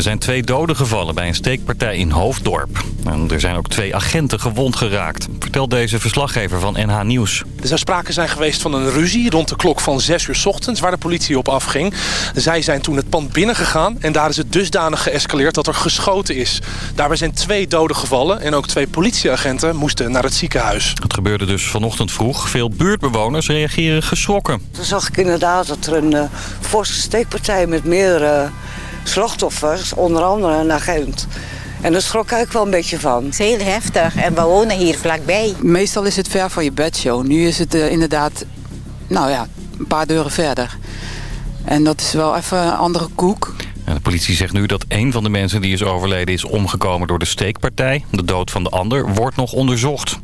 Er zijn twee doden gevallen bij een steekpartij in Hoofddorp. En er zijn ook twee agenten gewond geraakt, vertelt deze verslaggever van NH Nieuws. Er zou sprake zijn geweest van een ruzie rond de klok van 6 uur 's ochtends... waar de politie op afging. Zij zijn toen het pand binnengegaan en daar is het dusdanig geëscaleerd dat er geschoten is. Daarbij zijn twee doden gevallen en ook twee politieagenten moesten naar het ziekenhuis. Het gebeurde dus vanochtend vroeg. Veel buurtbewoners reageren geschrokken. Toen zag ik inderdaad dat er een uh, forse steekpartij met meerdere slachtoffers, onder andere een agent. En daar schrok ik wel een beetje van. Het is heel heftig en we wonen hier vlakbij. Meestal is het ver van je bedshow. Nu is het uh, inderdaad, nou ja, een paar deuren verder. En dat is wel even een andere koek. En de politie zegt nu dat een van de mensen die is overleden is omgekomen door de steekpartij. De dood van de ander wordt nog onderzocht.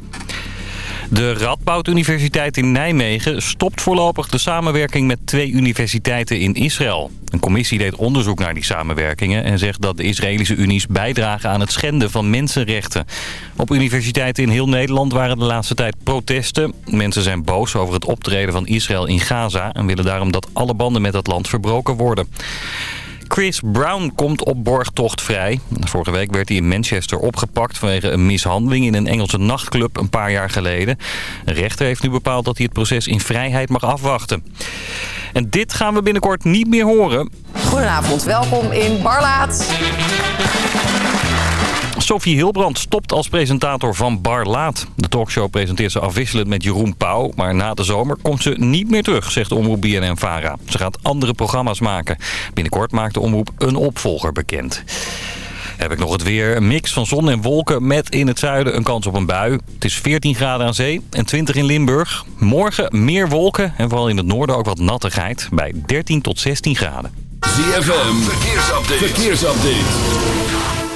De Radboud Universiteit in Nijmegen stopt voorlopig de samenwerking met twee universiteiten in Israël. Een commissie deed onderzoek naar die samenwerkingen en zegt dat de Israëlische unies bijdragen aan het schenden van mensenrechten. Op universiteiten in heel Nederland waren de laatste tijd protesten. Mensen zijn boos over het optreden van Israël in Gaza en willen daarom dat alle banden met dat land verbroken worden. Chris Brown komt op borgtocht vrij. Vorige week werd hij in Manchester opgepakt vanwege een mishandeling in een Engelse nachtclub een paar jaar geleden. Een rechter heeft nu bepaald dat hij het proces in vrijheid mag afwachten. En dit gaan we binnenkort niet meer horen. Goedenavond, welkom in Barlaat. Sophie Hilbrand stopt als presentator van Bar Laat. De talkshow presenteert ze afwisselend met Jeroen Pauw. Maar na de zomer komt ze niet meer terug, zegt de omroep BNN-Vara. Ze gaat andere programma's maken. Binnenkort maakt de omroep een opvolger bekend. Heb ik nog het weer. Een mix van zon en wolken met in het zuiden een kans op een bui. Het is 14 graden aan zee en 20 in Limburg. Morgen meer wolken en vooral in het noorden ook wat nattigheid bij 13 tot 16 graden. ZFM, verkeersupdate. verkeersupdate.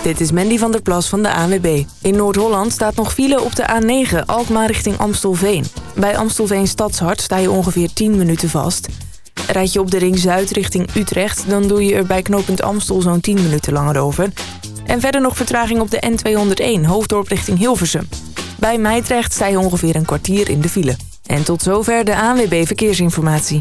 Dit is Mandy van der Plas van de ANWB. In Noord-Holland staat nog file op de A9 Alkmaar richting Amstelveen. Bij Amstelveen Stadshart sta je ongeveer 10 minuten vast. Rijd je op de ring Zuid richting Utrecht... dan doe je er bij knooppunt Amstel zo'n 10 minuten langer over. En verder nog vertraging op de N201 Hoofddorp richting Hilversum. Bij Meidrecht sta je ongeveer een kwartier in de file. En tot zover de ANWB Verkeersinformatie.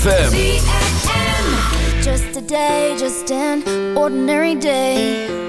ZFM. Just a day, just an ordinary day.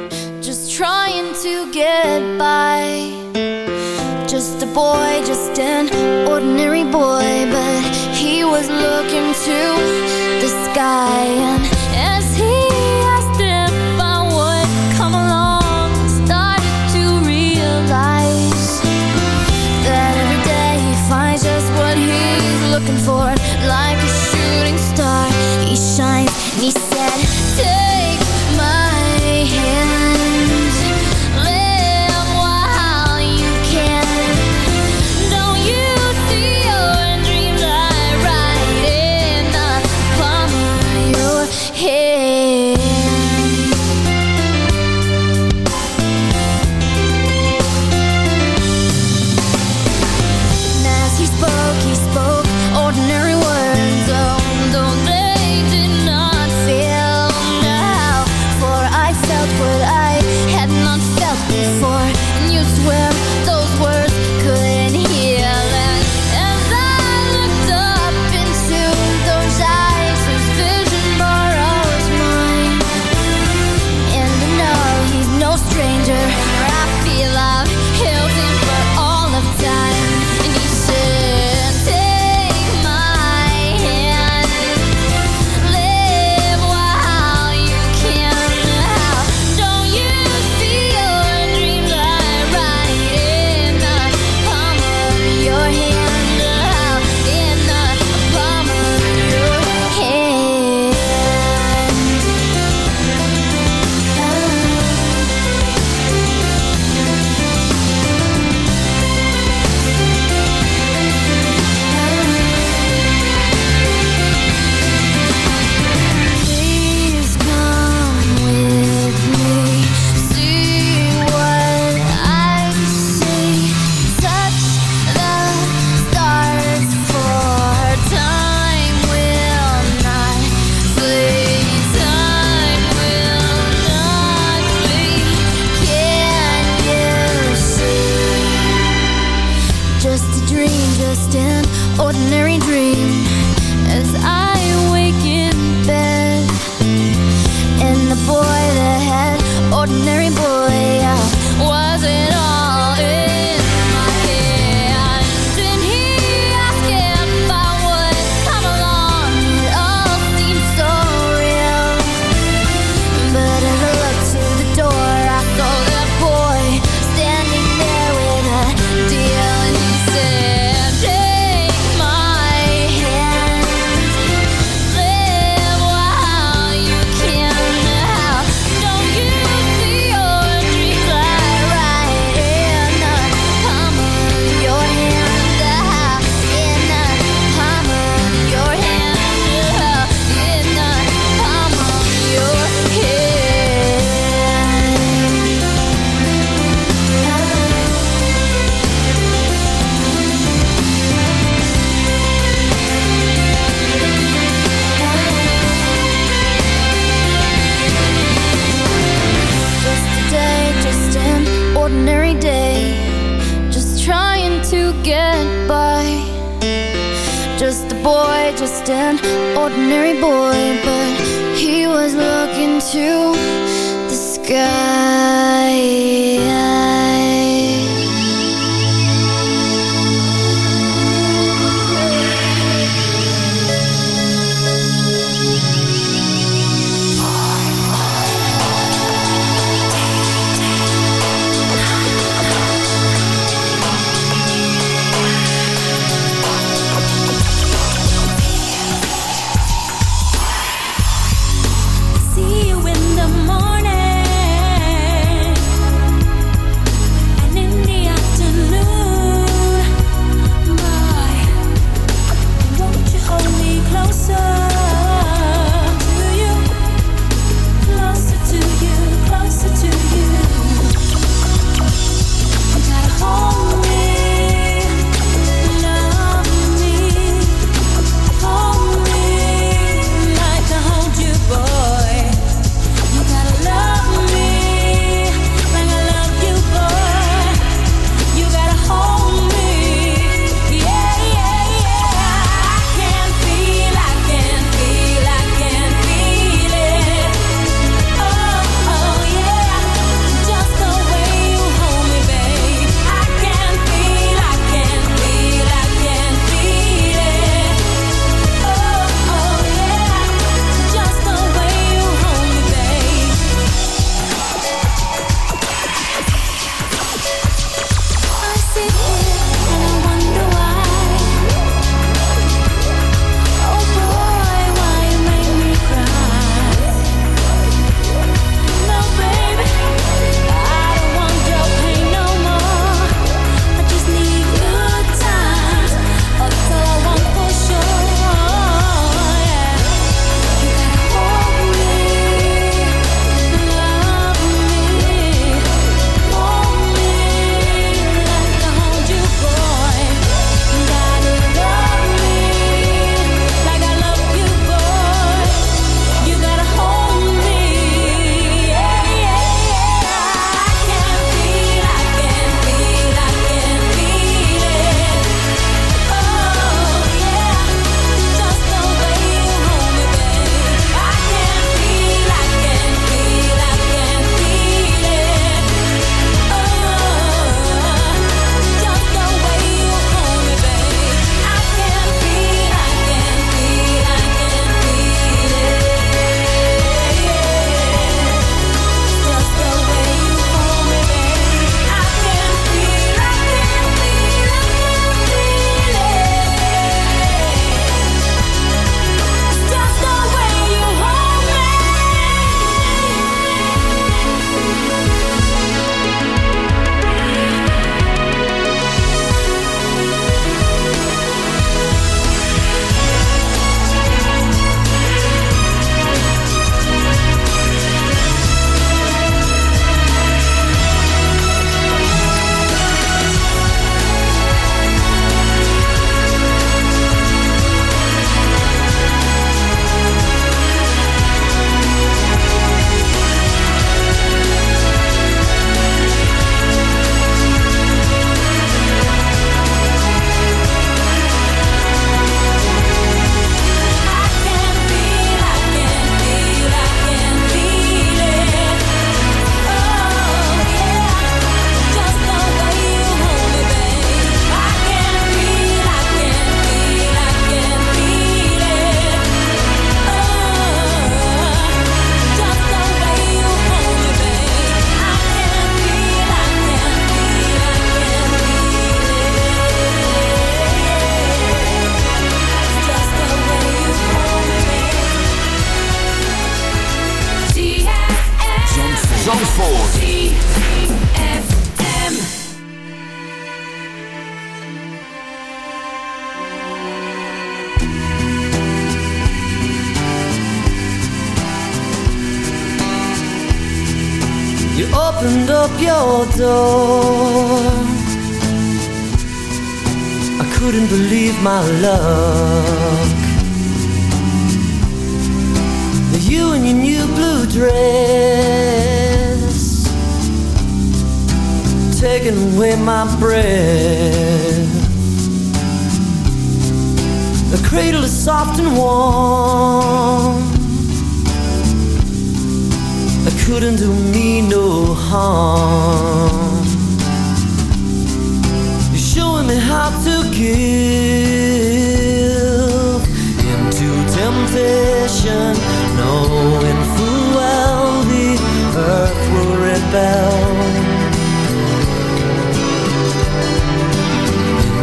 Temptation, knowing full well the earth will rebel.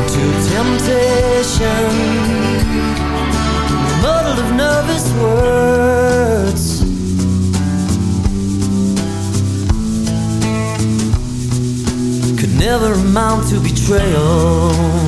Into temptation, muddled of nervous words. could never amount to betrayal.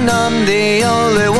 and I'm the only one.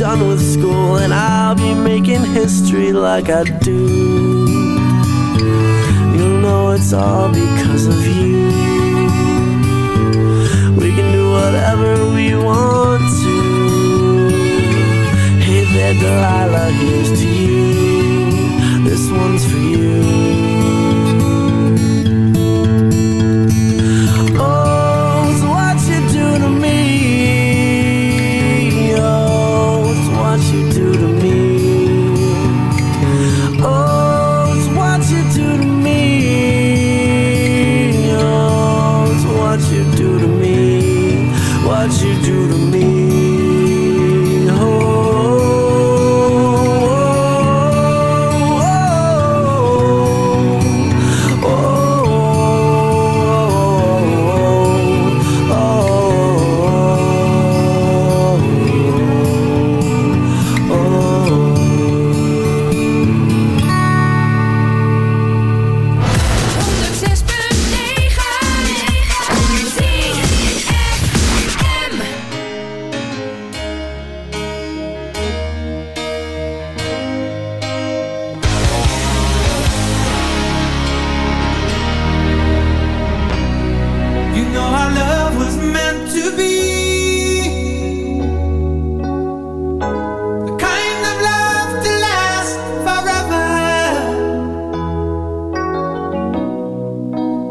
done with school, and I'll be making history like I do. You'll know it's all because of you. We can do whatever we want to. Hey there, Delilah, here's to you.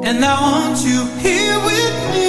And I want you here with me.